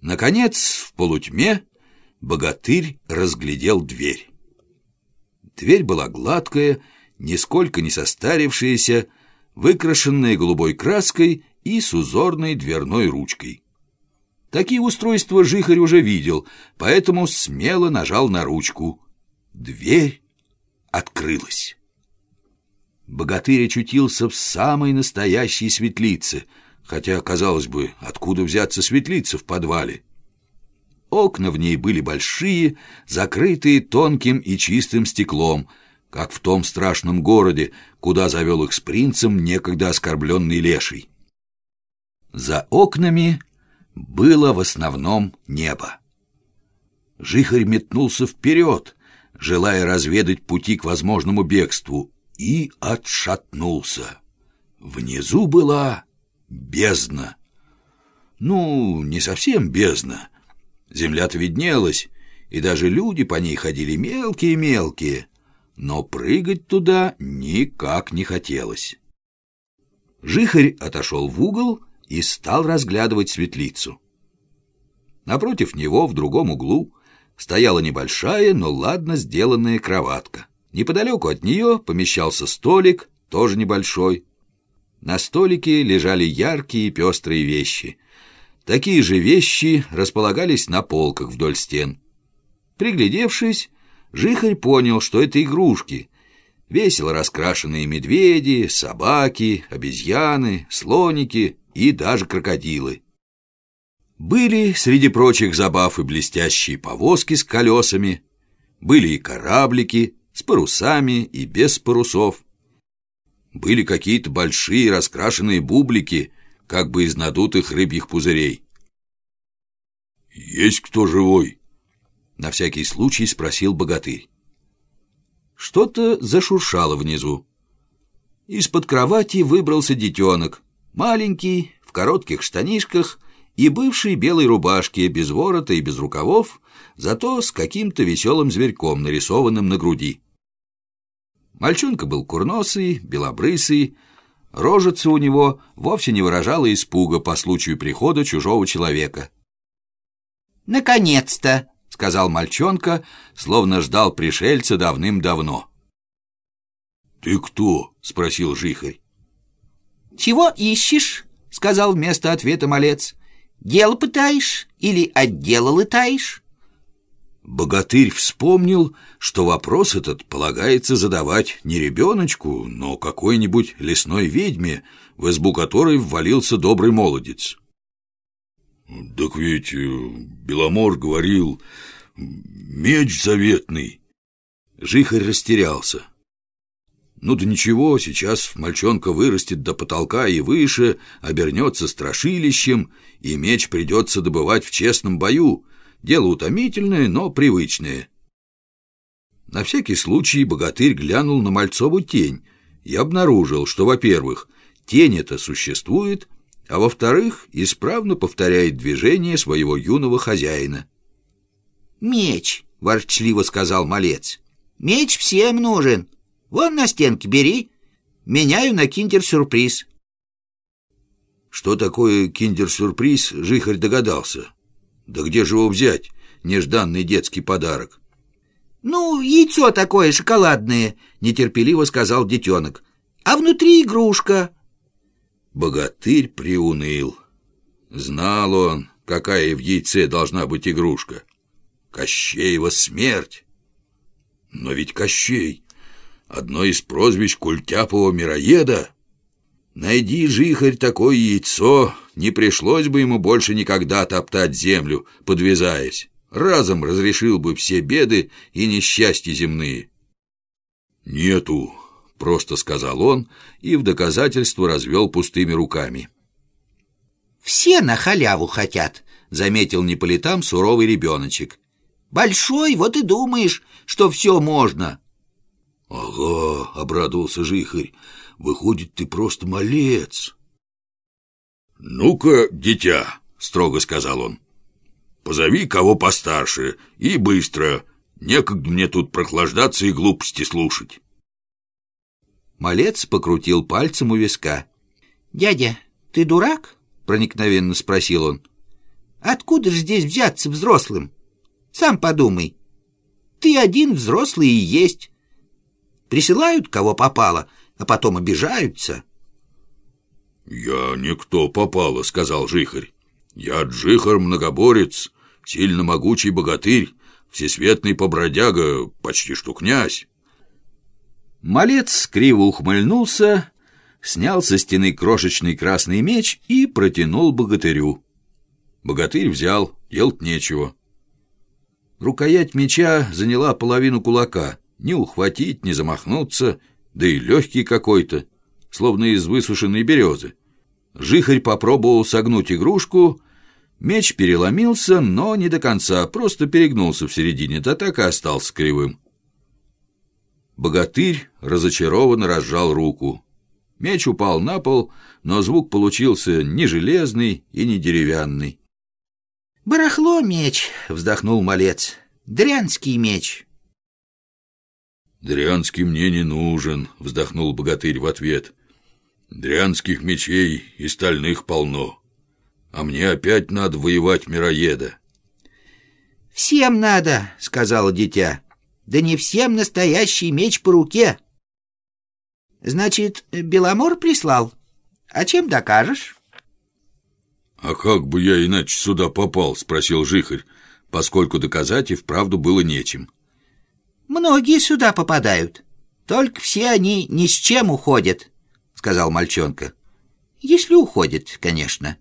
Наконец, в полутьме богатырь разглядел дверь. Дверь была гладкая, нисколько не состарившаяся, выкрашенная голубой краской и с узорной дверной ручкой. Такие устройства Жихарь уже видел, поэтому смело нажал на ручку. Дверь открылась. Богатырь очутился в самой настоящей светлице, хотя, казалось бы, откуда взяться светлица в подвале. Окна в ней были большие, закрытые тонким и чистым стеклом, как в том страшном городе, куда завел их с принцем некогда оскорбленный леший. За окнами было в основном небо. Жихарь метнулся вперед, желая разведать пути к возможному бегству, и отшатнулся. Внизу была бездна. Ну, не совсем бездна. Земля-то виднелась, и даже люди по ней ходили мелкие-мелкие, но прыгать туда никак не хотелось. Жихарь отошел в угол и стал разглядывать светлицу. Напротив него, в другом углу, стояла небольшая, но ладно сделанная кроватка. Неподалеку от нее помещался столик, тоже небольшой. На столике лежали яркие пестрые вещи. Такие же вещи располагались на полках вдоль стен. Приглядевшись, Жихарь понял, что это игрушки. Весело раскрашенные медведи, собаки, обезьяны, слоники и даже крокодилы. Были среди прочих забав и блестящие повозки с колесами, были и кораблики с парусами и без парусов. Были какие-то большие раскрашенные бублики, как бы из надутых рыбьих пузырей. «Есть кто живой?» На всякий случай спросил богатырь. Что-то зашуршало внизу. Из-под кровати выбрался детенок, маленький, в коротких штанишках и бывшей белой рубашке, без ворота и без рукавов, зато с каким-то веселым зверьком, нарисованным на груди. Мальчонка был курносый, белобрысый, рожица у него вовсе не выражала испуга по случаю прихода чужого человека. «Наконец-то!» — сказал мальчонка, словно ждал пришельца давным-давно. «Ты кто?» — спросил Жихарь. «Чего ищешь?» — сказал вместо ответа малец. «Дело пытаешь или отдела лытаешь?» Богатырь вспомнил, что вопрос этот полагается задавать не ребеночку, но какой-нибудь лесной ведьме, в избу которой ввалился добрый молодец. «Так ведь э, Беломор говорил, меч заветный». Жихарь растерялся. «Ну да ничего, сейчас мальчонка вырастет до потолка и выше, обернется страшилищем, и меч придется добывать в честном бою, Дело утомительное, но привычное. На всякий случай богатырь глянул на Мальцову тень и обнаружил, что, во-первых, тень эта существует, а во-вторых, исправно повторяет движение своего юного хозяина. «Меч», — ворчливо сказал малец. «Меч всем нужен. Вон на стенке бери. Меняю на киндер-сюрприз». Что такое киндер-сюрприз, Жихарь догадался. Да где же его взять, нежданный детский подарок? «Ну, яйцо такое шоколадное», — нетерпеливо сказал детенок. «А внутри игрушка». Богатырь приуныл. Знал он, какая в яйце должна быть игрушка. Кощеева смерть. Но ведь Кощей — одно из прозвищ Культяпова мироеда. Найди, жихарь, такое яйцо, не пришлось бы ему больше никогда топтать землю, подвязаясь. Разом разрешил бы все беды и несчастья земные. «Нету», — просто сказал он и в доказательство развел пустыми руками. «Все на халяву хотят», — заметил не по летам суровый ребеночек. «Большой, вот и думаешь, что все можно». «Ага», — обрадовался Жихарь, — «выходит, ты просто малец». «Ну-ка, дитя», — строго сказал он, — «позови кого постарше и быстро. Некогда мне тут прохлаждаться и глупости слушать». Малец покрутил пальцем у виска. «Дядя, ты дурак?» — проникновенно спросил он. Откуда же здесь взяться взрослым? Сам подумай. Ты один взрослый и есть. Присылают, кого попало, а потом обижаются. «Я никто попало», — сказал Жихарь. «Я Джихар-многоборец, сильно могучий богатырь, всесветный побродяга, почти что князь». Малец криво ухмыльнулся, снял со стены крошечный красный меч и протянул богатырю. Богатырь взял, делать нечего. Рукоять меча заняла половину кулака. Не ухватить, не замахнуться, да и легкий какой-то, словно из высушенной березы. Жихарь попробовал согнуть игрушку, меч переломился, но не до конца, просто перегнулся в середине, да так и остался кривым. Богатырь разочарованно разжал руку. Меч упал на пол, но звук получился не железный и не деревянный. «Барахло меч», — вздохнул малец. «Дрянский меч». «Дрянский мне не нужен», — вздохнул богатырь в ответ. «Дрянских мечей и стальных полно. А мне опять надо воевать мироеда». «Всем надо», — сказала дитя. «Да не всем настоящий меч по руке». «Значит, Беломор прислал? А чем докажешь?» «А как бы я иначе сюда попал?» — спросил Жихарь, поскольку доказать и вправду было нечем. «Многие сюда попадают, только все они ни с чем уходят», — сказал мальчонка. «Если уходят, конечно».